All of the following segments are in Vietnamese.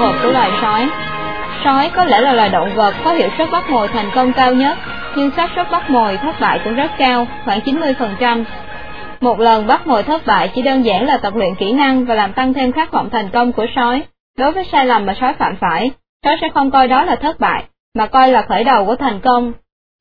hợp của loài sói Sói có lẽ là loài động vật có hiệu suất bắt mồi thành công cao nhất, nhưng xác suất bắt mồi thất bại cũng rất cao, khoảng 90%. Một lần bắt mồi thất bại chỉ đơn giản là tập luyện kỹ năng và làm tăng thêm khát vọng thành công của sói. Đối với sai lầm mà sói phạm phải, sói sẽ không coi đó là thất bại, mà coi là khởi đầu của thành công.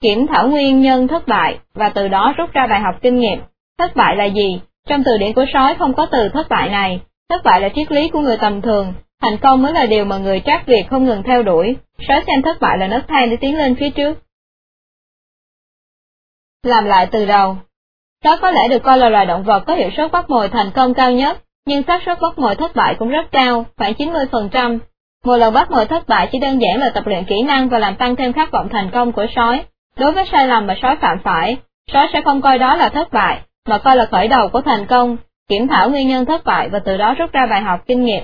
Kiểm thảo nguyên nhân thất bại và từ đó rút ra bài học kinh nghiệm. Thất bại là gì? Trong từ điển của sói không có từ thất bại này. Thất bại là triết lý của người tầm thường, thành công mới là điều mà người trác Việt không ngừng theo đuổi. Sói xem thất bại là nấc thang để tiến lên phía trước. Làm lại từ đầu Sói có lẽ được coi là loài động vật có hiệu suất bắt mồi thành công cao nhất, nhưng xác suất bắt mồi thất bại cũng rất cao, khoảng 90%. Một lần bắt mồi thất bại chỉ đơn giản là tập luyện kỹ năng và làm tăng thêm khát vọng thành công của sói. Đối với sai lầm mà sói phạm phải, sói sẽ không coi đó là thất bại, mà coi là khởi đầu của thành công, kiểm thảo nguyên nhân thất bại và từ đó rút ra bài học kinh nghiệm.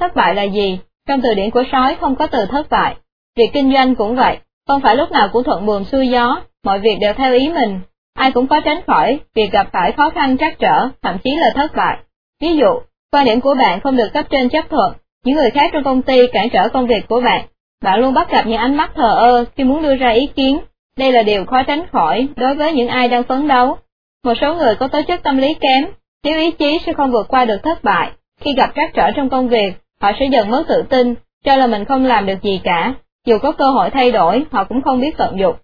Thất bại là gì? Trong từ điển của sói không có từ thất bại. Việc kinh doanh cũng vậy, không phải lúc nào cũng thuận buồm xuôi gió, mọi việc đều theo ý mình. Ai cũng có tránh khỏi việc gặp phải khó khăn trắc trở, thậm chí là thất bại. Ví dụ, quan điểm của bạn không được cấp trên chấp thuận, những người khác trong công ty cản trở công việc của bạn. Bạn luôn bắt gặp những ánh mắt thờ ơ khi muốn đưa ra ý kiến. Đây là điều khó tránh khỏi đối với những ai đang phấn đấu. Một số người có tố chất tâm lý kém, thiếu ý chí sẽ không vượt qua được thất bại. Khi gặp trắc trở trong công việc, họ sẽ dần mất tự tin, cho là mình không làm được gì cả. Dù có cơ hội thay đổi, họ cũng không biết tận dụng.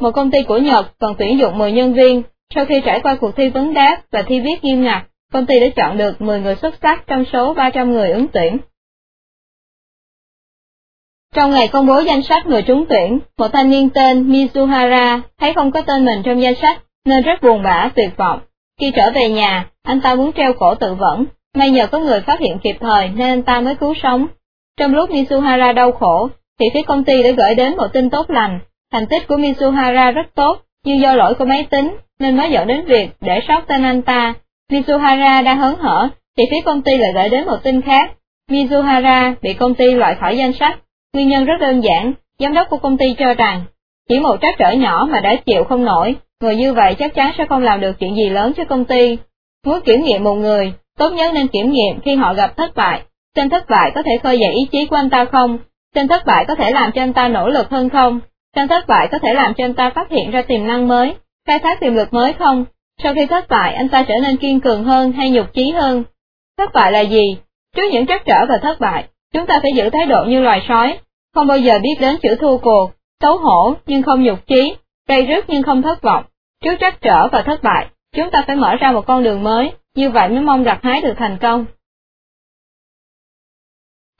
Một công ty của Nhật cần tuyển dụng 10 nhân viên, sau khi trải qua cuộc thi vấn đáp và thi viết nghiêm ngặt, công ty đã chọn được 10 người xuất sắc trong số 300 người ứng tuyển. Trong ngày công bố danh sách người trúng tuyển, một thanh niên tên Mizuhara thấy không có tên mình trong danh sách, nên rất buồn bã, tuyệt vọng. Khi trở về nhà, anh ta muốn treo cổ tự vẫn, may nhờ có người phát hiện kịp thời nên anh ta mới cứu sống. Trong lúc Mitsuhara đau khổ, thì phía công ty đã gửi đến một tin tốt lành, thành tích của Mitsuhara rất tốt, nhưng do lỗi của máy tính, nên mới dẫn đến việc để sót tên anh ta. Mitsuhara đang hớn hở, thì phía công ty lại gửi đến một tin khác. Mizuhara bị công ty loại khỏi danh sách, Nguyên nhân rất đơn giản, giám đốc của công ty cho rằng, chỉ một trắc trở nhỏ mà đã chịu không nổi, người như vậy chắc chắn sẽ không làm được chuyện gì lớn cho công ty. Muốn kiểm nghiệm một người, tốt nhất nên kiểm nghiệm khi họ gặp thất bại. xem thất bại có thể khơi dậy ý chí của anh ta không? xem thất bại có thể làm cho anh ta nỗ lực hơn không? xem thất bại có thể làm cho anh ta phát hiện ra tiềm năng mới, khai thác tiềm lực mới không? Sau khi thất bại anh ta trở nên kiên cường hơn hay nhục chí hơn? Thất bại là gì? Trước những trắc trở và thất bại, Chúng ta phải giữ thái độ như loài sói, không bao giờ biết đến chữ thua cuộc, xấu hổ nhưng không nhục chí, gây rứt nhưng không thất vọng. Trước trắc trở và thất bại, chúng ta phải mở ra một con đường mới, như vậy mới mong gặt hái được thành công.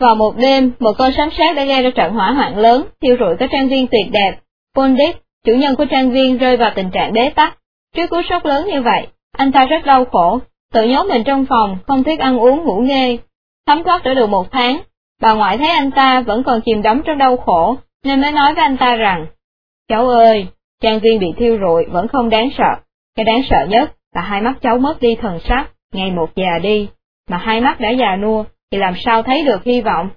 Vào một đêm, một con sấm sét đã gây ra trận hỏa hoạn lớn, thiêu rụi các trang viên tuyệt đẹp. Pondit, chủ nhân của trang viên rơi vào tình trạng bế tắc. Trước cú sốc lớn như vậy, anh ta rất đau khổ, tự nhốt mình trong phòng, không thích ăn uống ngủ nghê. Thấm thoát đã được một tháng, Bà ngoại thấy anh ta vẫn còn chìm đắm trong đau khổ, nên mới nói với anh ta rằng, Cháu ơi, trang viên bị thiêu rụi vẫn không đáng sợ, cái đáng sợ nhất là hai mắt cháu mất đi thần sắc, ngày một già đi, mà hai mắt đã già nua, thì làm sao thấy được hy vọng.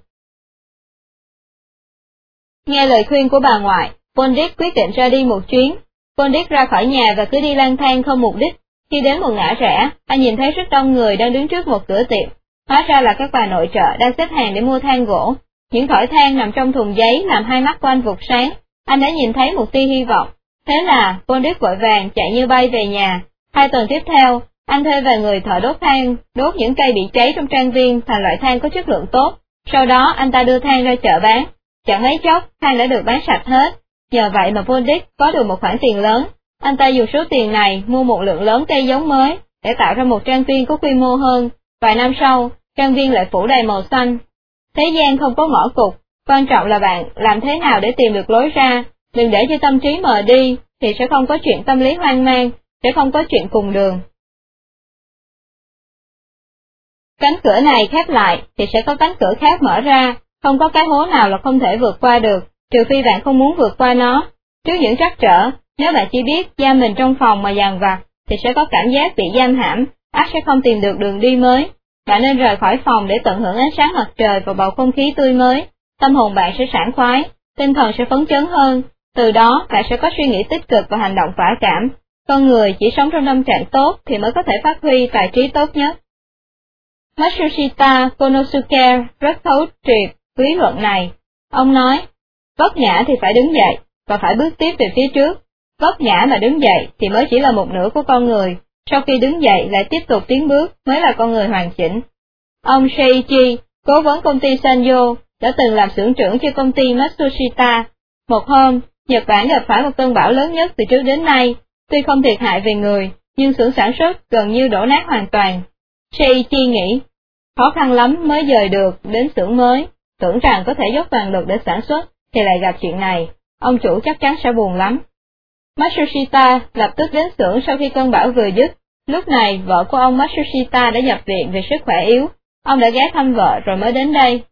Nghe lời khuyên của bà ngoại, Pondit quyết định ra đi một chuyến. Pondit ra khỏi nhà và cứ đi lang thang không mục đích. Khi đến một ngã rẽ, anh nhìn thấy rất đông người đang đứng trước một cửa tiệm. Hóa ra là các bà nội trợ đang xếp hàng để mua than gỗ. Những thỏi than nằm trong thùng giấy làm hai mắt của anh vụt sáng. Anh đã nhìn thấy một tia hy vọng. Thế là, Bondit vội vàng chạy như bay về nhà. Hai tuần tiếp theo, anh thuê vài người thợ đốt than, đốt những cây bị cháy trong trang viên thành loại than có chất lượng tốt. Sau đó anh ta đưa than ra chợ bán. Chẳng mấy chốc, than đã được bán sạch hết. Nhờ vậy mà Bondit có được một khoản tiền lớn. Anh ta dùng số tiền này mua một lượng lớn cây giống mới, để tạo ra một trang viên có quy mô hơn, Vài năm sau, trang viên lại phủ đầy màu xanh. Thế gian không có ngõ cục, quan trọng là bạn làm thế nào để tìm được lối ra, đừng để cho tâm trí mờ đi, thì sẽ không có chuyện tâm lý hoang mang, sẽ không có chuyện cùng đường. Cánh cửa này khép lại, thì sẽ có cánh cửa khác mở ra, không có cái hố nào là không thể vượt qua được, trừ phi bạn không muốn vượt qua nó. Trước những trắc trở, nếu bạn chỉ biết giam mình trong phòng mà dàn vặt, thì sẽ có cảm giác bị giam hãm, ác sẽ không tìm được đường đi mới. Bạn nên rời khỏi phòng để tận hưởng ánh sáng mặt trời và bầu không khí tươi mới. Tâm hồn bạn sẽ sảng khoái, tinh thần sẽ phấn chấn hơn. Từ đó, bạn sẽ có suy nghĩ tích cực và hành động phả cảm. Con người chỉ sống trong tâm trạng tốt thì mới có thể phát huy tài trí tốt nhất. Matsushita Konosuke rất thấu triệt lý luận này. Ông nói, vấp ngã thì phải đứng dậy, và phải bước tiếp về phía trước. Vấp ngã mà đứng dậy thì mới chỉ là một nửa của con người, sau khi đứng dậy lại tiếp tục tiến bước mới là con người hoàn chỉnh. Ông Sheichi, cố vấn công ty Sanyo, đã từng làm xưởng trưởng cho công ty Matsushita. Một hôm, Nhật Bản gặp phải một cơn bão lớn nhất từ trước đến nay, tuy không thiệt hại về người, nhưng xưởng sản xuất gần như đổ nát hoàn toàn. Sheichi nghĩ, khó khăn lắm mới dời được đến xưởng mới, tưởng rằng có thể dốc toàn lực để sản xuất, thì lại gặp chuyện này, ông chủ chắc chắn sẽ buồn lắm. Matsushita lập tức đến xưởng sau khi cơn bão vừa dứt, lúc này vợ của ông Matsushita đã nhập viện vì sức khỏe yếu, ông đã ghé thăm vợ rồi mới đến đây.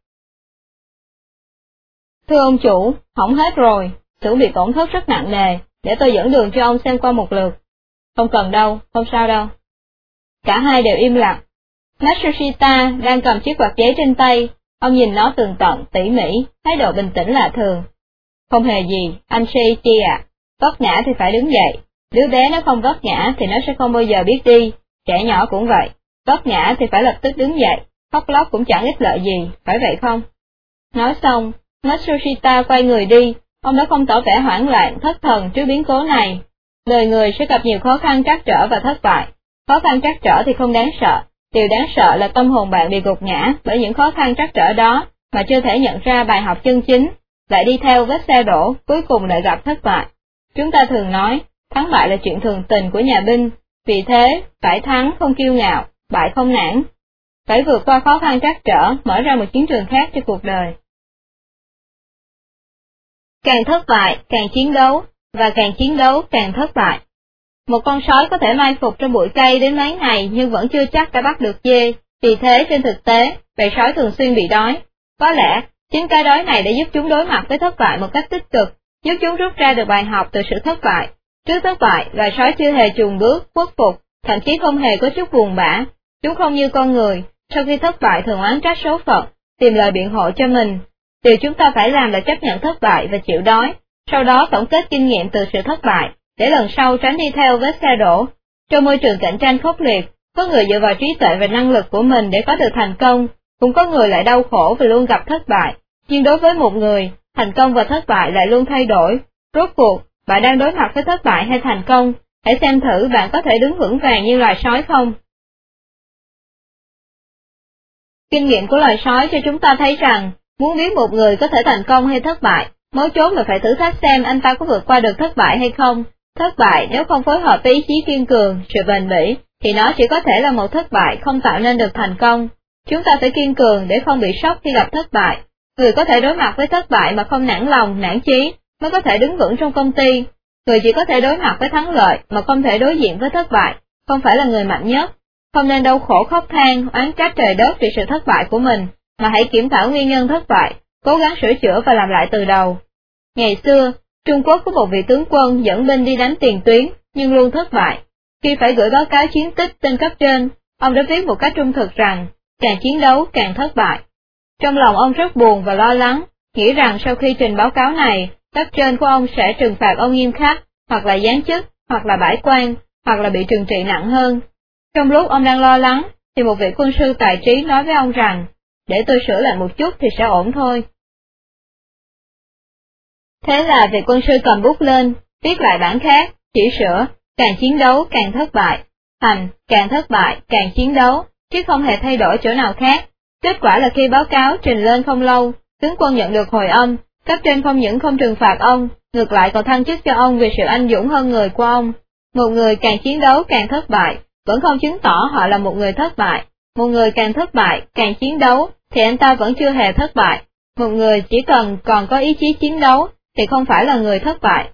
Thưa ông chủ, hỏng hết rồi, xưởng bị tổn thất rất nặng nề, để tôi dẫn đường cho ông xem qua một lượt. Không cần đâu, không sao đâu. Cả hai đều im lặng. Matsushita đang cầm chiếc quạt giấy trên tay, ông nhìn nó tường tận, tỉ mỉ, thái độ bình tĩnh lạ thường. Không hề gì, anh Sheichi ạ, vấp ngã thì phải đứng dậy, đứa bé nó không vấp ngã thì nó sẽ không bao giờ biết đi, trẻ nhỏ cũng vậy, vấp ngã thì phải lập tức đứng dậy, khóc lóc cũng chẳng ích lợi gì, phải vậy không? Nói xong, Matsushita quay người đi, ông đã không tỏ vẻ hoảng loạn, thất thần trước biến cố này. Đời người sẽ gặp nhiều khó khăn trắc trở và thất bại. Khó khăn trắc trở thì không đáng sợ, điều đáng sợ là tâm hồn bạn bị gục ngã bởi những khó khăn trắc trở đó mà chưa thể nhận ra bài học chân chính, lại đi theo vết xe đổ, cuối cùng lại gặp thất bại. Chúng ta thường nói, thắng bại là chuyện thường tình của nhà binh, vì thế, phải thắng không kiêu ngạo, bại không nản. Phải vượt qua khó khăn trắc trở, mở ra một chiến trường khác cho cuộc đời. Càng thất bại, càng chiến đấu, và càng chiến đấu càng thất bại. Một con sói có thể mai phục trong bụi cây đến mấy ngày nhưng vẫn chưa chắc đã bắt được dê, vì thế trên thực tế, bầy sói thường xuyên bị đói. Có lẽ, chính cái đói này đã giúp chúng đối mặt với thất bại một cách tích cực, giúp chúng rút ra được bài học từ sự thất bại. Trước thất bại, loài sói chưa hề chùn bước, khuất phục, thậm chí không hề có chút buồn bã. Chúng không như con người, sau khi thất bại thường oán trách số phận, tìm lời biện hộ cho mình, Điều chúng ta phải làm là chấp nhận thất bại và chịu đói, sau đó tổng kết kinh nghiệm từ sự thất bại, để lần sau tránh đi theo vết xe đổ. Trong môi trường cạnh tranh khốc liệt, có người dựa vào trí tuệ và năng lực của mình để có được thành công, cũng có người lại đau khổ vì luôn gặp thất bại. Nhưng đối với một người, thành công và thất bại lại luôn thay đổi. Rốt cuộc, bạn đang đối mặt với thất bại hay thành công, hãy xem thử bạn có thể đứng vững vàng như loài sói không. Kinh nghiệm của loài sói cho chúng ta thấy rằng, Muốn biết một người có thể thành công hay thất bại, mấu chốt là phải thử thách xem anh ta có vượt qua được thất bại hay không. Thất bại nếu không phối hợp với ý chí kiên cường, sự bền bỉ, thì nó chỉ có thể là một thất bại không tạo nên được thành công. Chúng ta phải kiên cường để không bị sốc khi gặp thất bại. Người có thể đối mặt với thất bại mà không nản lòng, nản chí, mới có thể đứng vững trong công ty. Người chỉ có thể đối mặt với thắng lợi mà không thể đối diện với thất bại, không phải là người mạnh nhất. Không nên đau khổ khóc than, oán trách trời đất vì sự thất bại của mình, mà hãy kiểm thảo nguyên nhân thất bại, cố gắng sửa chữa và làm lại từ đầu. Ngày xưa, Trung Quốc có một vị tướng quân dẫn binh đi đánh tiền tuyến, nhưng luôn thất bại. Khi phải gửi báo cáo chiến tích tên cấp trên, ông đã viết một cách trung thực rằng, càng chiến đấu càng thất bại. Trong lòng ông rất buồn và lo lắng, nghĩ rằng sau khi trình báo cáo này, cấp trên của ông sẽ trừng phạt ông nghiêm khắc, hoặc là giáng chức, hoặc là bãi quan, hoặc là bị trừng trị nặng hơn. Trong lúc ông đang lo lắng, thì một vị quân sư tài trí nói với ông rằng, để tôi sửa lại một chút thì sẽ ổn thôi. Thế là vị quân sư cầm bút lên, viết lại bản khác, chỉ sửa, càng chiến đấu càng thất bại, thành, càng thất bại càng chiến đấu, chứ không hề thay đổi chỗ nào khác. Kết quả là khi báo cáo trình lên không lâu, tướng quân nhận được hồi âm, cấp trên không những không trừng phạt ông, ngược lại còn thăng chức cho ông vì sự anh dũng hơn người của ông. Một người càng chiến đấu càng thất bại, vẫn không chứng tỏ họ là một người thất bại, một người càng thất bại, càng chiến đấu, thì anh ta vẫn chưa hề thất bại. Một người chỉ cần còn có ý chí chiến đấu, thì không phải là người thất bại.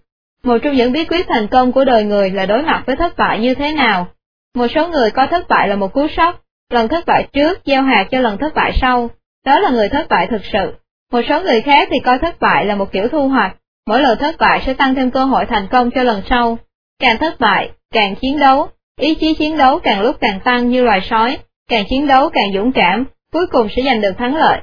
Một trong những bí quyết thành công của đời người là đối mặt với thất bại như thế nào. Một số người coi thất bại là một cú sốc, lần thất bại trước gieo hạt cho lần thất bại sau, đó là người thất bại thực sự. Một số người khác thì coi thất bại là một kiểu thu hoạch, mỗi lần thất bại sẽ tăng thêm cơ hội thành công cho lần sau. Càng thất bại, càng chiến đấu, ý chí chiến đấu càng lúc càng tăng như loài sói, càng chiến đấu càng dũng cảm, cuối cùng sẽ giành được thắng lợi.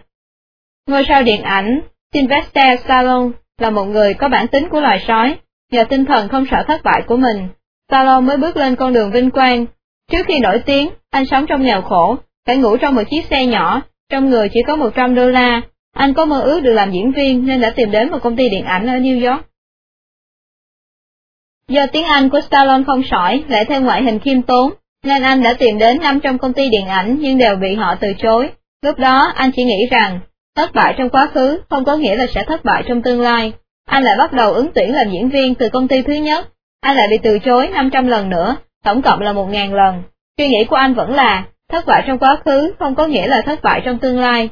Ngôi sao điện ảnh Sylvester Stallone là một người có bản tính của loài sói, nhờ tinh thần không sợ thất bại của mình, Stallone mới bước lên con đường vinh quang. Trước khi nổi tiếng, anh sống trong nghèo khổ, phải ngủ trong một chiếc xe nhỏ, trong người chỉ có 100 đô la. Anh có mơ ước được làm diễn viên nên đã tìm đến một công ty điện ảnh ở New York. Do tiếng Anh của Stallone không sỏi, lại thêm ngoại hình khiêm tốn, nên anh đã tìm đến 500 công ty điện ảnh nhưng đều bị họ từ chối. Lúc đó anh chỉ nghĩ rằng, thất bại trong quá khứ không có nghĩa là sẽ thất bại trong tương lai. Anh lại bắt đầu ứng tuyển làm diễn viên từ công ty thứ nhất, anh lại bị từ chối 500 lần nữa, tổng cộng là 1.000 lần. Suy nghĩ của anh vẫn là, thất bại trong quá khứ không có nghĩa là thất bại trong tương lai.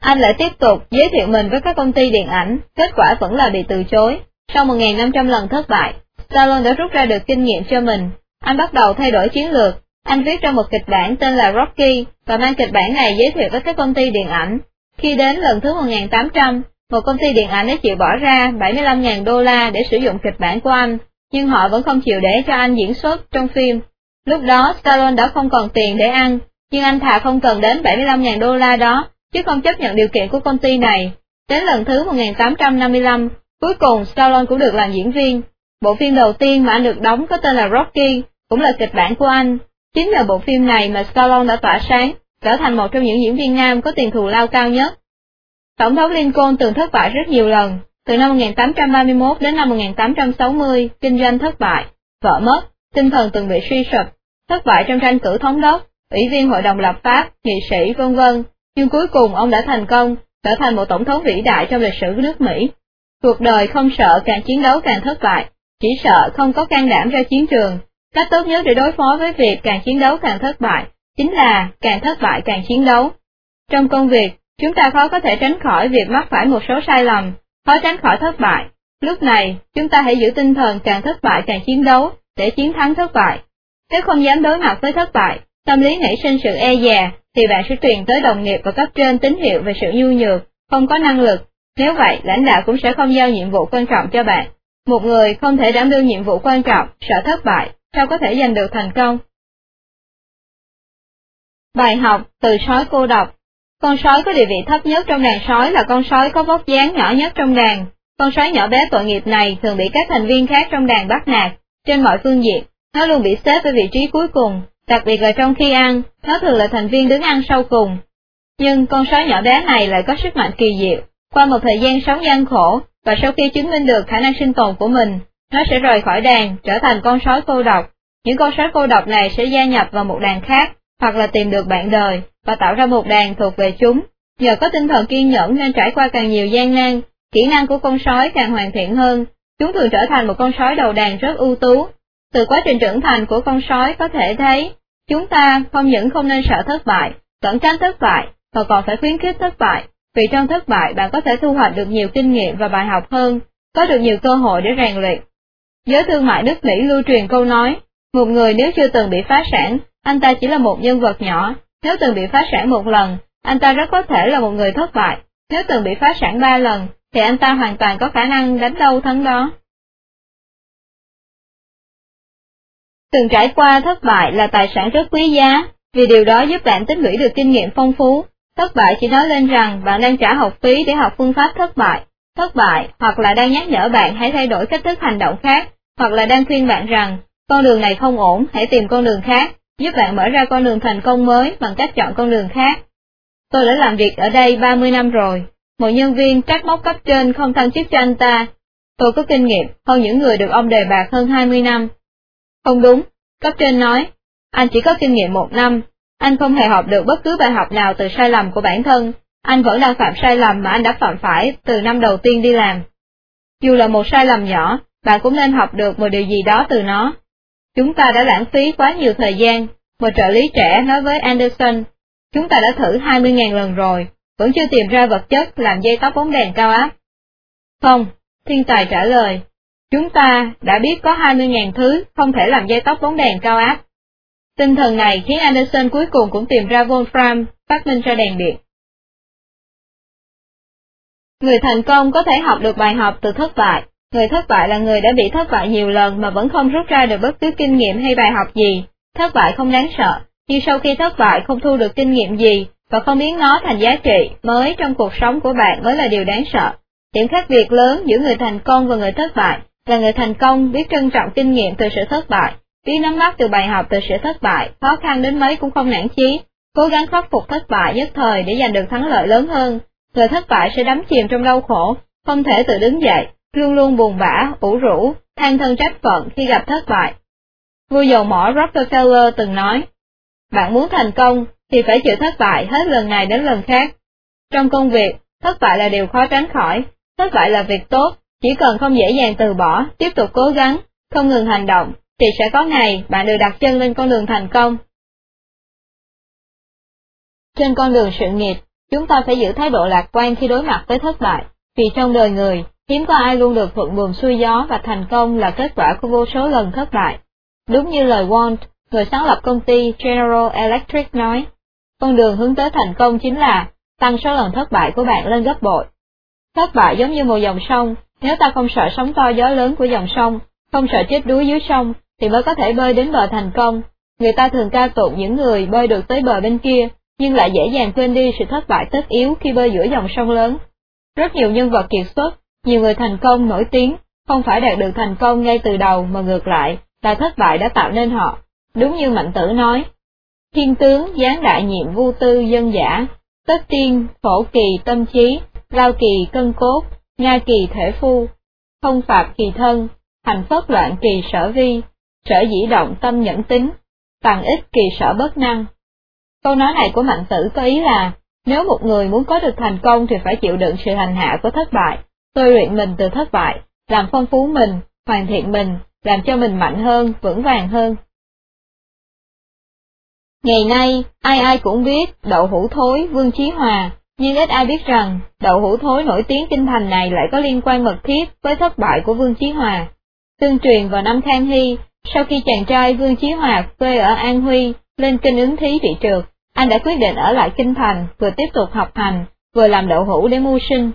Anh lại tiếp tục giới thiệu mình với các công ty điện ảnh, kết quả vẫn là bị từ chối. Sau 1.500 lần thất bại, Stallone đã rút ra được kinh nghiệm cho mình. Anh bắt đầu thay đổi chiến lược. Anh viết ra một kịch bản tên là Rocky và mang kịch bản này giới thiệu với các công ty điện ảnh. Khi đến lần thứ 1800, một công ty điện ảnh đã chịu bỏ ra 75.000 đô la để sử dụng kịch bản của anh, nhưng họ vẫn không chịu để cho anh diễn xuất trong phim. Lúc đó Stallone đã không còn tiền để ăn, nhưng anh thà không cần đến 75.000 đô la đó, chứ không chấp nhận điều kiện của công ty này. Đến lần thứ 1855, cuối cùng Stallone cũng được làm diễn viên. Bộ phim đầu tiên mà anh được đóng có tên là Rocky, cũng là kịch bản của anh. Chính là bộ phim này mà Stallone đã tỏa sáng, trở thành một trong những diễn viên nam có tiền thù lao cao nhất. Tổng thống Lincoln từng thất bại rất nhiều lần, từ năm 1831 đến năm 1860, kinh doanh thất bại, vợ mất, tinh thần từng bị suy sụp, thất bại trong tranh cử thống đốc, ủy viên hội đồng lập pháp, nghị sĩ vân vân, nhưng cuối cùng ông đã thành công, trở thành một tổng thống vĩ đại trong lịch sử nước Mỹ. Cuộc đời không sợ càng chiến đấu càng thất bại, chỉ sợ không có can đảm ra chiến trường. Cách tốt nhất để đối phó với việc càng chiến đấu càng thất bại, chính là càng thất bại càng chiến đấu. Trong công việc, chúng ta khó có thể tránh khỏi việc mắc phải một số sai lầm, khó tránh khỏi thất bại. Lúc này, chúng ta hãy giữ tinh thần càng thất bại càng chiến đấu, để chiến thắng thất bại. Nếu không dám đối mặt với thất bại, tâm lý nảy sinh sự e dè, thì bạn sẽ truyền tới đồng nghiệp và cấp trên tín hiệu về sự nhu nhược, không có năng lực. Nếu vậy, lãnh đạo cũng sẽ không giao nhiệm vụ quan trọng cho bạn. Một người không thể đảm đương nhiệm vụ quan trọng, sợ thất bại, sao có thể giành được thành công? Bài học từ sói cô độc Con sói có địa vị thấp nhất trong đàn sói là con sói có vóc dáng nhỏ nhất trong đàn. Con sói nhỏ bé tội nghiệp này thường bị các thành viên khác trong đàn bắt nạt, trên mọi phương diện, nó luôn bị xếp ở vị trí cuối cùng, đặc biệt là trong khi ăn, nó thường là thành viên đứng ăn sau cùng. Nhưng con sói nhỏ bé này lại có sức mạnh kỳ diệu, qua một thời gian sống gian khổ, và sau khi chứng minh được khả năng sinh tồn của mình, nó sẽ rời khỏi đàn, trở thành con sói cô độc. Những con sói cô độc này sẽ gia nhập vào một đàn khác, hoặc là tìm được bạn đời, và tạo ra một đàn thuộc về chúng. Nhờ có tinh thần kiên nhẫn nên trải qua càng nhiều gian nan, kỹ năng của con sói càng hoàn thiện hơn, chúng thường trở thành một con sói đầu đàn rất ưu tú. Từ quá trình trưởng thành của con sói có thể thấy, chúng ta không những không nên sợ thất bại, cẩn tránh thất bại, mà còn phải khuyến khích thất bại, vì trong thất bại bạn có thể thu hoạch được nhiều kinh nghiệm và bài học hơn, có được nhiều cơ hội để rèn luyện. Giới thương mại nước Mỹ lưu truyền câu nói, một người nếu chưa từng bị phá sản, anh ta chỉ là một nhân vật nhỏ, nếu từng bị phá sản một lần, anh ta rất có thể là một người thất bại, nếu từng bị phá sản ba lần, thì anh ta hoàn toàn có khả năng đánh đâu thắng đó. Từng trải qua thất bại là tài sản rất quý giá, vì điều đó giúp bạn tích lũy được kinh nghiệm phong phú. Thất bại chỉ nói lên rằng bạn đang trả học phí để học phương pháp thất bại. Thất bại hoặc là đang nhắc nhở bạn hãy thay đổi cách thức hành động khác, hoặc là đang khuyên bạn rằng con đường này không ổn, hãy tìm con đường khác, giúp bạn mở ra con đường thành công mới bằng cách chọn con đường khác. Tôi đã làm việc ở đây 30 năm rồi, một nhân viên trách móc cấp trên không thăng chức cho anh ta. Tôi có kinh nghiệm hơn những người được ông đề bạc hơn 20 năm. Không đúng, cấp trên nói, anh chỉ có kinh nghiệm một năm, anh không hề học được bất cứ bài học nào từ sai lầm của bản thân, anh vẫn đang phạm sai lầm mà anh đã phạm phải từ năm đầu tiên đi làm. Dù là một sai lầm nhỏ, bạn cũng nên học được một điều gì đó từ nó. Chúng ta đã lãng phí quá nhiều thời gian, một trợ lý trẻ nói với Anderson, chúng ta đã thử 20.000 lần rồi, vẫn chưa tìm ra vật chất làm dây tóc bóng đèn cao áp. Không, thiên tài trả lời, chúng ta đã biết có 20.000 thứ không thể làm dây tóc bóng đèn cao áp. Tinh thần này khiến Anderson cuối cùng cũng tìm ra Wolfram, phát minh ra đèn điện. Người thành công có thể học được bài học từ thất bại. Người thất bại là người đã bị thất bại nhiều lần mà vẫn không rút ra được bất cứ kinh nghiệm hay bài học gì. Thất bại không đáng sợ, nhưng sau khi thất bại không thu được kinh nghiệm gì và không biến nó thành giá trị mới trong cuộc sống của bạn mới là điều đáng sợ. Điểm khác biệt lớn giữa người thành công và người thất bại là người thành công biết trân trọng kinh nghiệm từ sự thất bại, biết nắm bắt từ bài học từ sự thất bại, khó khăn đến mấy cũng không nản chí, cố gắng khắc phục thất bại nhất thời để giành được thắng lợi lớn hơn. Người thất bại sẽ đắm chìm trong đau khổ, không thể tự đứng dậy, luôn luôn buồn bã, ủ rũ, than thân trách phận khi gặp thất bại. Vua dầu mỏ Rockefeller từng nói, bạn muốn thành công thì phải chịu thất bại hết lần này đến lần khác. Trong công việc, thất bại là điều khó tránh khỏi, thất bại là việc tốt, chỉ cần không dễ dàng từ bỏ, tiếp tục cố gắng, không ngừng hành động, thì sẽ có ngày bạn được đặt chân lên con đường thành công. Trên con đường sự nghiệp, chúng ta phải giữ thái độ lạc quan khi đối mặt với thất bại, vì trong đời người, hiếm có ai luôn được thuận buồm xuôi gió và thành công là kết quả của vô số lần thất bại. Đúng như lời Walt, người sáng lập công ty General Electric nói, con đường hướng tới thành công chính là tăng số lần thất bại của bạn lên gấp bội. Thất bại giống như một dòng sông, nếu ta không sợ sóng to gió lớn của dòng sông, không sợ chết đuối dưới sông, thì mới có thể bơi đến bờ thành công. Người ta thường ca tụng những người bơi được tới bờ bên kia, nhưng lại dễ dàng quên đi sự thất bại tất yếu khi bơi giữa dòng sông lớn. Rất nhiều nhân vật kiệt xuất, nhiều người thành công nổi tiếng, không phải đạt được thành công ngay từ đầu mà ngược lại, là thất bại đã tạo nên họ. Đúng như Mạnh Tử nói, thiên tướng giáng đại nhiệm vu tư dân giả, tất tiên phổ kỳ tâm trí, lao kỳ cân cốt, nga kỳ thể phu, không phạt kỳ thân, hành phất loạn kỳ sở vi, sở dĩ động tâm nhẫn tính, tàn ích kỳ sở bất năng. Câu nói này của Mạnh Tử có ý là, nếu một người muốn có được thành công thì phải chịu đựng sự hành hạ của thất bại, tôi luyện mình từ thất bại, làm phong phú mình, hoàn thiện mình, làm cho mình mạnh hơn, vững vàng hơn. Ngày nay, ai ai cũng biết đậu hũ thối Vương Chí Hòa, nhưng ít ai biết rằng đậu hũ thối nổi tiếng kinh thành này lại có liên quan mật thiết với thất bại của Vương Chí Hòa. Tương truyền vào năm Khang Hy, sau khi chàng trai Vương Chí Hòa quê ở An Huy lên kinh ứng thí bị trượt, anh đã quyết định ở lại kinh thành, vừa tiếp tục học hành, vừa làm đậu hũ để mưu sinh.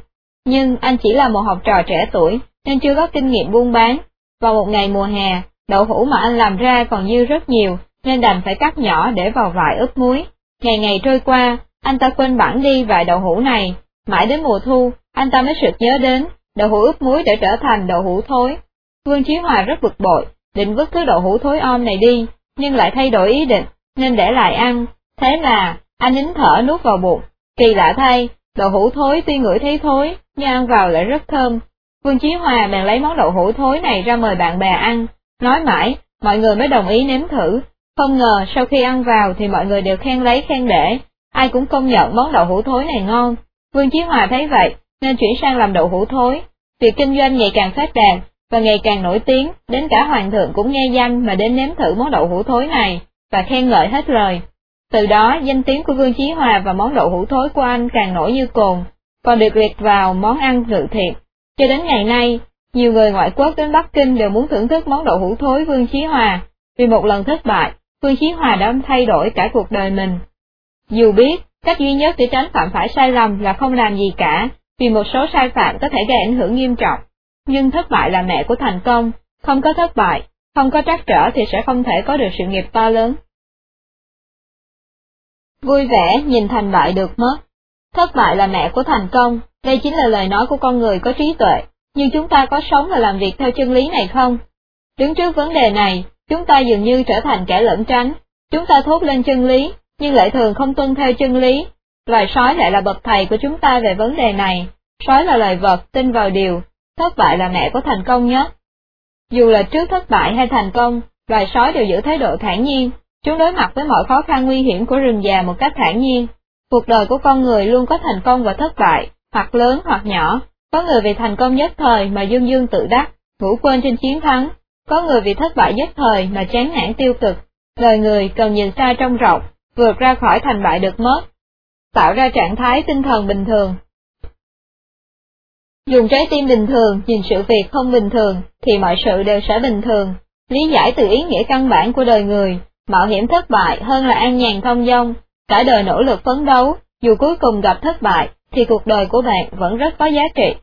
Nhưng anh chỉ là một học trò trẻ tuổi, nên chưa có kinh nghiệm buôn bán. Vào một ngày mùa hè, đậu hũ mà anh làm ra còn dư rất nhiều, nên đành phải cắt nhỏ để vào vải ướp muối. Ngày ngày trôi qua, anh ta quên bản đi vài đậu hũ này, mãi đến mùa thu, anh ta mới sực nhớ đến, đậu hũ ướp muối đã trở thành đậu hũ thối. Vương Chí Hòa rất bực bội, định vứt thứ đậu hũ thối om này đi, nhưng lại thay đổi ý định, nên để lại ăn. Thế là, anh nín thở nuốt vào bụng. Kỳ lạ thay, đậu hũ thối tuy ngửi thấy thối, nhưng ăn vào lại rất thơm. Vương Chí Hòa bèn lấy món đậu hũ thối này ra mời bạn bè ăn, nói mãi, mọi người mới đồng ý nếm thử. Không ngờ sau khi ăn vào thì mọi người đều khen lấy khen để, ai cũng công nhận món đậu hũ thối này ngon. Vương Chí Hòa thấy vậy, nên chuyển sang làm đậu hũ thối. Việc kinh doanh ngày càng phát đạt, và ngày càng nổi tiếng, đến cả hoàng thượng cũng nghe danh mà đến nếm thử món đậu hũ thối này, và khen ngợi hết lời. Từ đó, danh tiếng của Vương Chí Hòa và món đậu hũ thối của anh càng nổi như cồn, còn được liệt vào món ăn ngự thiệt. Cho đến ngày nay, nhiều người ngoại quốc đến Bắc Kinh đều muốn thưởng thức món đậu hũ thối Vương Chí Hòa, vì một lần thất bại, Vương Chí Hòa đã thay đổi cả cuộc đời mình. Dù biết, cách duy nhất để tránh phạm phải sai lầm là không làm gì cả, vì một số sai phạm có thể gây ảnh hưởng nghiêm trọng. Nhưng thất bại là mẹ của thành công, không có thất bại, không có trắc trở thì sẽ không thể có được sự nghiệp to lớn. Vui vẻ nhìn thành bại được mất. Thất bại là mẹ của thành công, đây chính là lời nói của con người có trí tuệ, nhưng chúng ta có sống và làm việc theo chân lý này không? Đứng trước vấn đề này, chúng ta dường như trở thành kẻ lẫn tránh, chúng ta thốt lên chân lý, nhưng lại thường không tuân theo chân lý. Loài sói lại là bậc thầy của chúng ta về vấn đề này, sói là loài vật tin vào điều, thất bại là mẹ của thành công nhé. Dù là trước thất bại hay thành công, loài sói đều giữ thái độ thản nhiên, chúng đối mặt với mọi khó khăn nguy hiểm của rừng già một cách thản nhiên. Cuộc đời của con người luôn có thành công và thất bại, hoặc lớn hoặc nhỏ, có người vì thành công nhất thời mà dương dương tự đắc, ngủ quên trên chiến thắng, có người vì thất bại nhất thời mà chán nản tiêu cực. Đời người cần nhìn xa trong rộng, vượt ra khỏi thành bại được mất, tạo ra trạng thái tinh thần bình thường, Dùng trái tim bình thường nhìn sự việc không bình thường thì mọi sự đều sẽ bình thường. Lý giải từ ý nghĩa căn bản của đời người, mạo hiểm thất bại hơn là an nhàn thông dong, cả đời nỗ lực phấn đấu, dù cuối cùng gặp thất bại thì cuộc đời của bạn vẫn rất có giá trị.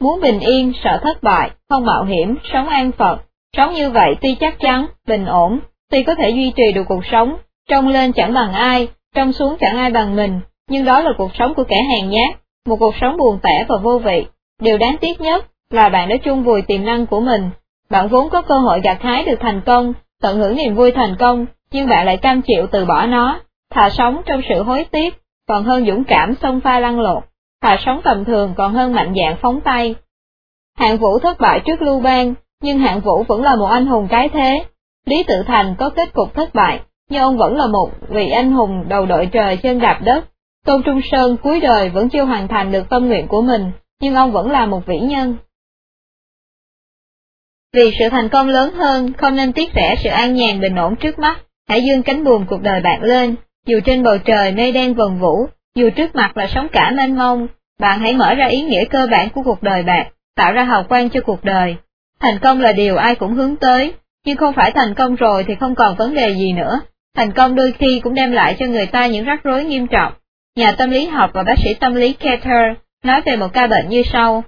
Muốn bình yên, sợ thất bại, không mạo hiểm, sống an phận, sống như vậy tuy chắc chắn, bình ổn, tuy có thể duy trì được cuộc sống, trông lên chẳng bằng ai, trông xuống chẳng ai bằng mình, nhưng đó là cuộc sống của kẻ hèn nhát, một cuộc sống buồn tẻ và vô vị. Điều đáng tiếc nhất là bạn đã chung vùi tiềm năng của mình, bạn vốn có cơ hội gặt hái được thành công, tận hưởng niềm vui thành công, nhưng bạn lại cam chịu từ bỏ nó, thà sống trong sự hối tiếc, còn hơn dũng cảm xông pha lăn lộn, thà sống tầm thường còn hơn mạnh dạn phóng tay. Hạng Vũ thất bại trước Lưu Bang, nhưng Hạng Vũ vẫn là một anh hùng cái thế. Lý Tự Thành có kết cục thất bại, nhưng ông vẫn là một vị anh hùng đầu đội trời chân đạp đất. Tôn Trung Sơn cuối đời vẫn chưa hoàn thành được tâm nguyện của mình, nhưng ông vẫn là một vĩ nhân. Vì sự thành công lớn hơn, không nên tiếc rẻ sự an nhàn bình ổn trước mắt, hãy dương cánh buồm cuộc đời bạn lên, dù trên bầu trời mây đen vần vũ, dù trước mặt là sóng cả mênh mông, bạn hãy mở ra ý nghĩa cơ bản của cuộc đời bạn, tạo ra hào quang cho cuộc đời. Thành công là điều ai cũng hướng tới, nhưng không phải thành công rồi thì không còn vấn đề gì nữa. Thành công đôi khi cũng đem lại cho người ta những rắc rối nghiêm trọng. Nhà tâm lý học và bác sĩ tâm lý Carter nói về một ca bệnh như sau.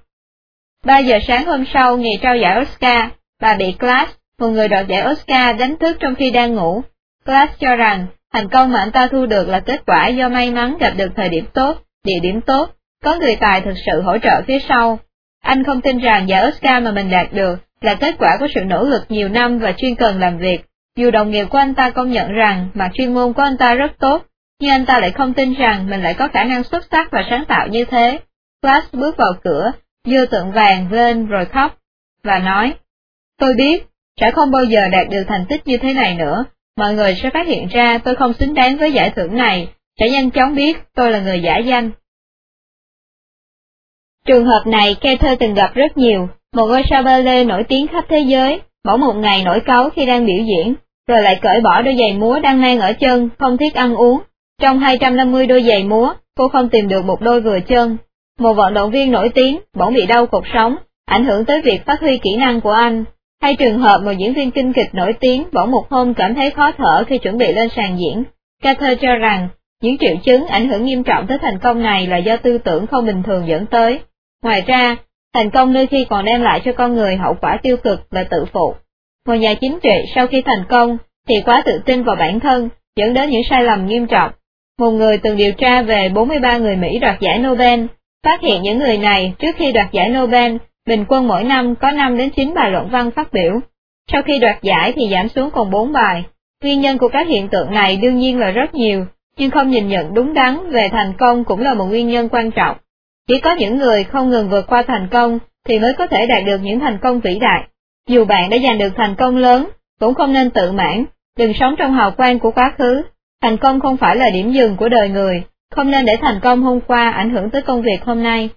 3 giờ sáng hôm sau ngày trao giải Oscar, bà bị Glass, một người đoạt giải Oscar đánh thức trong khi đang ngủ. Glass cho rằng, thành công mà anh ta thu được là kết quả do may mắn gặp được thời điểm tốt, địa điểm tốt, có người tài thực sự hỗ trợ phía sau. Anh không tin rằng giải Oscar mà mình đạt được là kết quả của sự nỗ lực nhiều năm và chuyên cần làm việc. Dù đồng nghiệp của anh ta công nhận rằng mặt chuyên môn của anh ta rất tốt, nhưng anh ta lại không tin rằng mình lại có khả năng xuất sắc và sáng tạo như thế. Flash bước vào cửa, dơ tượng vàng lên rồi khóc, và nói, tôi biết, sẽ không bao giờ đạt được thành tích như thế này nữa, mọi người sẽ phát hiện ra tôi không xứng đáng với giải thưởng này, sẽ nhanh chóng biết tôi là người giả danh. Trường hợp này Keter từng gặp rất nhiều, một ngôi sao ballet nổi tiếng khắp thế giới, bỗng một ngày nổi cáu khi đang biểu diễn, rồi lại cởi bỏ đôi giày múa đang mang ở chân, không thiết ăn uống. Trong 250 đôi giày múa, cô không tìm được một đôi vừa chân. Một vận động viên nổi tiếng, bỗng bị đau cột sống, ảnh hưởng tới việc phát huy kỹ năng của anh. Hay trường hợp một diễn viên kinh kịch nổi tiếng bỗng một hôm cảm thấy khó thở khi chuẩn bị lên sàn diễn. Carter cho rằng, những triệu chứng ảnh hưởng nghiêm trọng tới thành công này là do tư tưởng không bình thường dẫn tới. Ngoài ra, thành công đôi khi còn đem lại cho con người hậu quả tiêu cực là tự phụ. Một nhà chính trị sau khi thành công thì quá tự tin vào bản thân, dẫn đến những sai lầm nghiêm trọng. Một người từng điều tra về 43 người Mỹ đoạt giải Nobel, phát hiện những người này trước khi đoạt giải Nobel, bình quân mỗi năm có 5 đến 9 bài luận văn phát biểu. Sau khi đoạt giải thì giảm xuống còn 4 bài. Nguyên nhân của các hiện tượng này đương nhiên là rất nhiều, nhưng không nhìn nhận đúng đắn về thành công cũng là một nguyên nhân quan trọng. Chỉ có những người không ngừng vượt qua thành công thì mới có thể đạt được những thành công vĩ đại. Dù bạn đã giành được thành công lớn, cũng không nên tự mãn, đừng sống trong hào quang của quá khứ. Thành công không phải là điểm dừng của đời người, không nên để thành công hôm qua ảnh hưởng tới công việc hôm nay.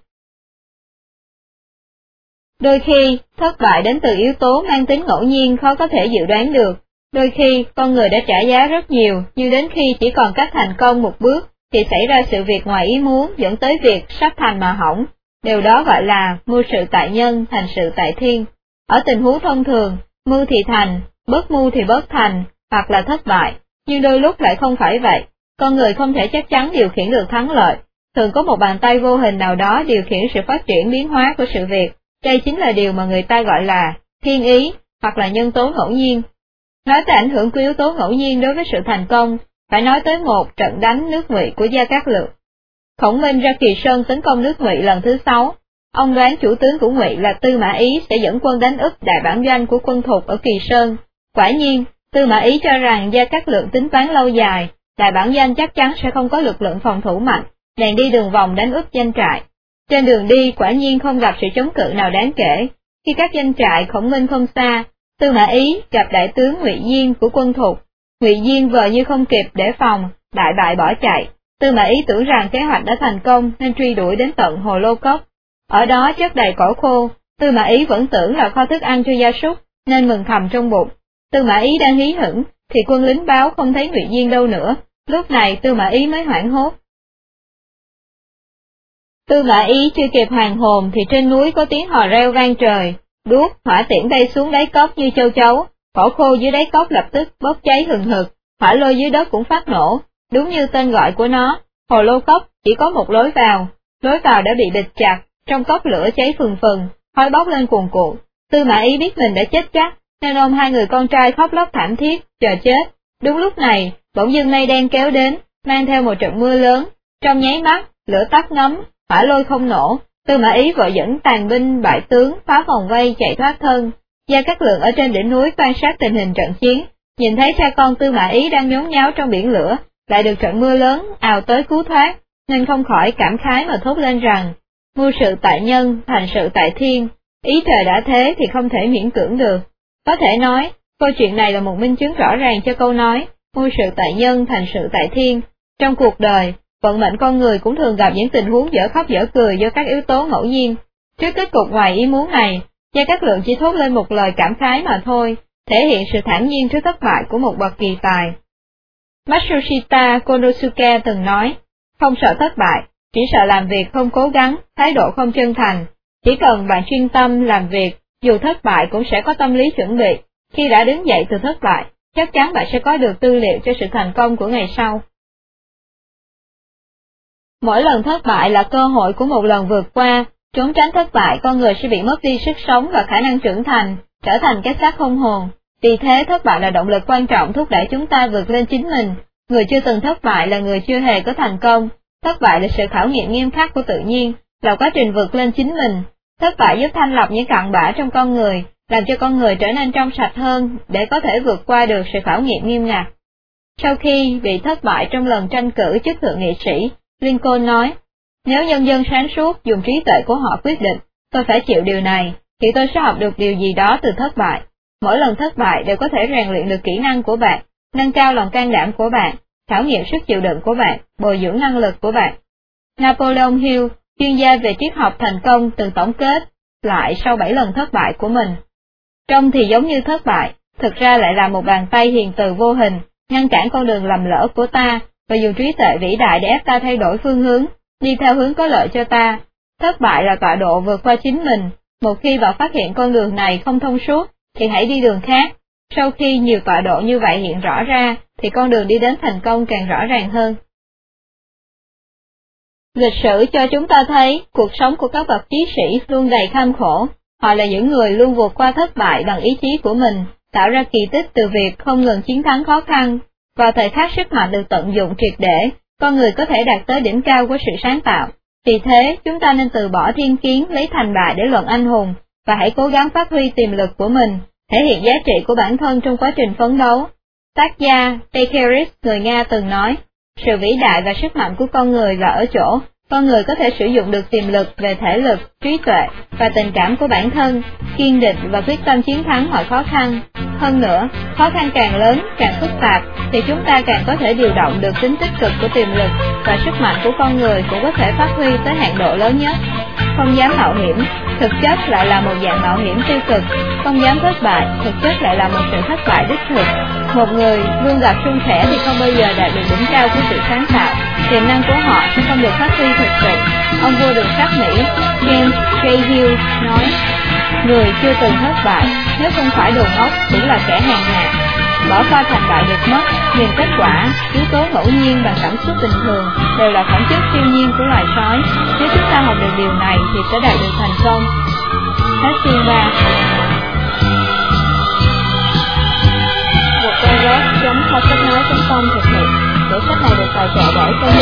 Đôi khi, thất bại đến từ yếu tố mang tính ngẫu nhiên khó có thể dự đoán được. Đôi khi, con người đã trả giá rất nhiều, nhưng đến khi chỉ còn cách thành công một bước, thì xảy ra sự việc ngoài ý muốn dẫn tới việc sắp thành mà hỏng. Điều đó gọi là mưu sự tại nhân thành sự tại thiên. Ở tình huống thông thường, mưu thì thành, bất mưu thì bất thành, hoặc là thất bại, nhưng đôi lúc lại không phải vậy. Con người không thể chắc chắn điều khiển được thắng lợi, thường có một bàn tay vô hình nào đó điều khiển sự phát triển biến hóa của sự việc. Đây chính là điều mà người ta gọi là thiên ý, hoặc là nhân tố ngẫu nhiên. Nói tới ảnh hưởng của yếu tố ngẫu nhiên đối với sự thành công, phải nói tới một trận đánh nước Ngụy của Gia Cát Lượng. Khổng Minh ra Kỳ Sơn tấn công nước Ngụy lần thứ sáu, ông đoán chủ tướng của Ngụy là Tư Mã Ý sẽ dẫn quân đánh ức đại bản doanh của quân thục ở Kỳ Sơn. Quả nhiên, Tư Mã Ý cho rằng Gia Cát Lượng tính toán lâu dài, đại bản doanh chắc chắn sẽ không có lực lượng phòng thủ mạnh, nàng đi đường vòng đánh úp danh trại. Trên đường đi quả nhiên không gặp sự chống cự nào đáng kể, khi các danh trại khổng minh không xa, Tư Mã Ý gặp đại tướng Ngụy Diên của quân thục, Ngụy Diên vờ như không kịp để phòng, đại bại bỏ chạy. Tư Mã Ý tưởng rằng kế hoạch đã thành công nên truy đuổi đến tận hồ lô cốc. Ở đó chất đầy cỏ khô, Tư Mã Ý vẫn tưởng là kho thức ăn cho gia súc, nên mừng thầm trong bụng. Tư Mã Ý đang hí hửng, thì quân lính báo không thấy Ngụy Diên đâu nữa, lúc này Tư Mã Ý mới hoảng hốt. Tư Mã Ý chưa kịp hoàng hồn thì trên núi có tiếng hò reo vang trời, đuốc hỏa tiễn bay xuống đáy cốc như châu chấu, Cỏ khô dưới đáy cốc lập tức bốc cháy hừng hực, hỏa lôi dưới đất cũng phát nổ, đúng như tên gọi của nó, hồ lô cốc chỉ có một lối vào, lối vào đã bị bịt chặt, trong cốc lửa cháy phừng phừng, khói bốc lên cuồn cuộn. Tư Mã Ý biết mình đã chết chắc, nên ôm hai người con trai khóc lóc thảm thiết, chờ chết. Đúng lúc này, bỗng dưng mây đen kéo đến, mang theo một trận mưa lớn, trong nháy mắt, lửa tắt ngấm, hỏa lôi không nổ, Tư Mã Ý vội dẫn tàn binh bại tướng phá vòng vây chạy thoát thân, Gia Cát Lượng ở trên đỉnh núi quan sát tình hình trận chiến, nhìn thấy cha con tư mã ý đang nhốn nháo trong biển lửa, lại được trận mưa lớn ào tới cứu thoát, nên không khỏi cảm khái mà thốt lên rằng, mưu sự tại nhân, thành sự tại thiên, ý trời đã thế thì không thể miễn cưỡng được. Có thể nói, câu chuyện này là một minh chứng rõ ràng cho câu nói, môi sự tại nhân, thành sự tại thiên. Trong cuộc đời, vận mệnh con người cũng thường gặp những tình huống dở khóc dở cười do các yếu tố ngẫu nhiên. Trước kết cục ngoài ý muốn này, Gia Cát Lượng chỉ thốt lên một lời cảm khái mà thôi, thể hiện sự thản nhiên trước thất bại của một bậc kỳ tài. Matsushita Konosuke từng nói, không sợ thất bại, chỉ sợ làm việc không cố gắng, thái độ không chân thành. Chỉ cần bạn chuyên tâm làm việc, dù thất bại cũng sẽ có tâm lý chuẩn bị, khi đã đứng dậy từ thất bại, chắc chắn bạn sẽ có được tư liệu cho sự thành công của ngày sau. Mỗi lần thất bại là cơ hội của một lần vượt qua, trốn tránh thất bại con người sẽ bị mất đi sức sống và khả năng trưởng thành, trở thành cái xác không hồn. Vì thế thất bại là động lực quan trọng thúc đẩy chúng ta vượt lên chính mình, người chưa từng thất bại là người chưa hề có thành công, thất bại là sự khảo nghiệm nghiêm khắc của tự nhiên, là quá trình vượt lên chính mình. Thất bại giúp thanh lọc những cặn bã trong con người, làm cho con người trở nên trong sạch hơn để có thể vượt qua được sự khảo nghiệm nghiêm ngặt. Sau khi bị thất bại trong lần tranh cử chức thượng nghị sĩ, Lincoln nói, nếu nhân dân sáng suốt dùng trí tuệ của họ quyết định, tôi phải chịu điều này, thì tôi sẽ học được điều gì đó từ thất bại. Mỗi lần thất bại đều có thể rèn luyện được kỹ năng của bạn, nâng cao lòng can đảm của bạn, khảo nghiệm sức chịu đựng của bạn, bồi dưỡng năng lực của bạn. Napoleon Hill, chuyên gia về triết học thành công từng tổng kết lại sau 7 lần thất bại của mình. Trông thì giống như thất bại, thực ra lại là một bàn tay hiền từ vô hình, ngăn cản con đường lầm lỡ của ta, và dùng trí tuệ vĩ đại để ép ta thay đổi phương hướng, đi theo hướng có lợi cho ta. Thất bại là tọa độ vượt qua chính mình, một khi bạn phát hiện con đường này không thông suốt, thì hãy đi đường khác. Sau khi nhiều tọa độ như vậy hiện rõ ra, thì con đường đi đến thành công càng rõ ràng hơn. Lịch sử cho chúng ta thấy cuộc sống của các bậc trí sĩ luôn đầy kham khổ, họ là những người luôn vượt qua thất bại bằng ý chí của mình, tạo ra kỳ tích từ việc không ngừng chiến thắng khó khăn. Vào thời khắc sức mạnh được tận dụng triệt để, con người có thể đạt tới đỉnh cao của sự sáng tạo. Vì thế, chúng ta nên từ bỏ thiên kiến lấy thành bại để luận anh hùng, và hãy cố gắng phát huy tiềm lực của mình, thể hiện giá trị của bản thân trong quá trình phấn đấu. Tác gia Tekeris người Nga từng nói, sự vĩ đại và sức mạnh của con người là ở chỗ, con người có thể sử dụng được tiềm lực về thể lực, trí tuệ và tình cảm của bản thân, kiên định và quyết tâm chiến thắng mọi khó khăn. Hơn nữa, khó khăn càng lớn, càng phức tạp, thì chúng ta càng có thể điều động được tính tích cực của tiềm lực và sức mạnh của con người cũng có thể phát huy tới hạn độ lớn nhất. Không dám mạo hiểm, thực chất lại là một dạng mạo hiểm tiêu cực, không dám thất bại, thực chất lại là một sự thất bại đích thực. Một người luôn gặp trung thẻ thì không bao giờ đạt được đỉnh cao của sự sáng tạo, tiềm năng của họ sẽ không được phát huy thực sự. Ông vua đường sắt Mỹ James K. Hill nói, người chưa từng thất bại, nếu không phải đồ ngốc cũng là kẻ hèn hạ. Bỏ qua thành bại được mất, nhìn kết quả, yếu tố ngẫu nhiên và cảm xúc bình thường đều là phẩm chất siêu nhiên của loài sói. Nếu chúng ta học được điều này thì sẽ đạt được thành công. Hết chương 3 www.kho-sách-nói.com thực hiện. Để sách này được tài trợ bởi công